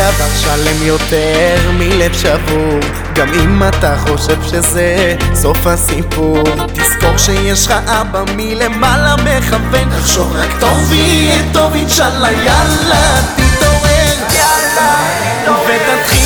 דבר שלם יותר מלב שבור. גם אם אתה חושב שזה סוף הסיפור תזכור שיש לך אבא מלמעלה מכוון. תחשוב רק טוב יהיה טוב אינשאללה יאללה תתעורר. ותתחיל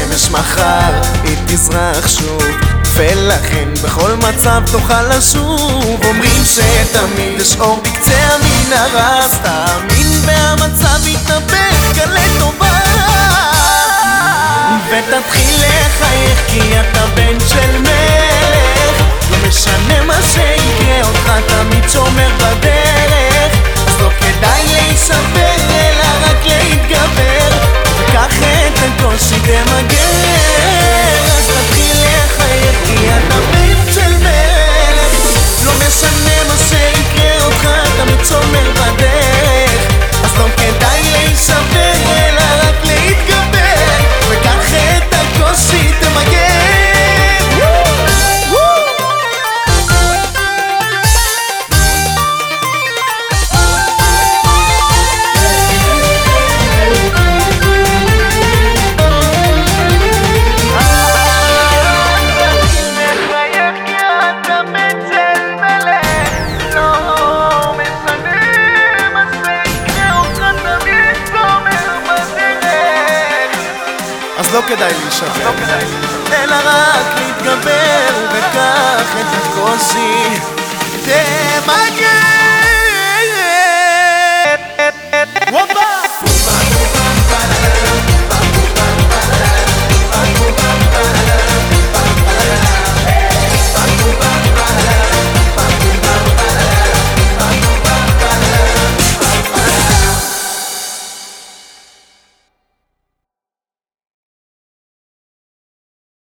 השמש מחר, היא תזרח שוב. ולכן בכל מצב תוכל לשוב. אומרים שתמיד יש אור בקצה המנהרה אז תאמין והמצב יתהפך כאן לטובה ותתחיל לחייך כי אתה בן של again. אז לא כדאי להישבר, אלא רק להתגבר, וקח את הקושי, תמגר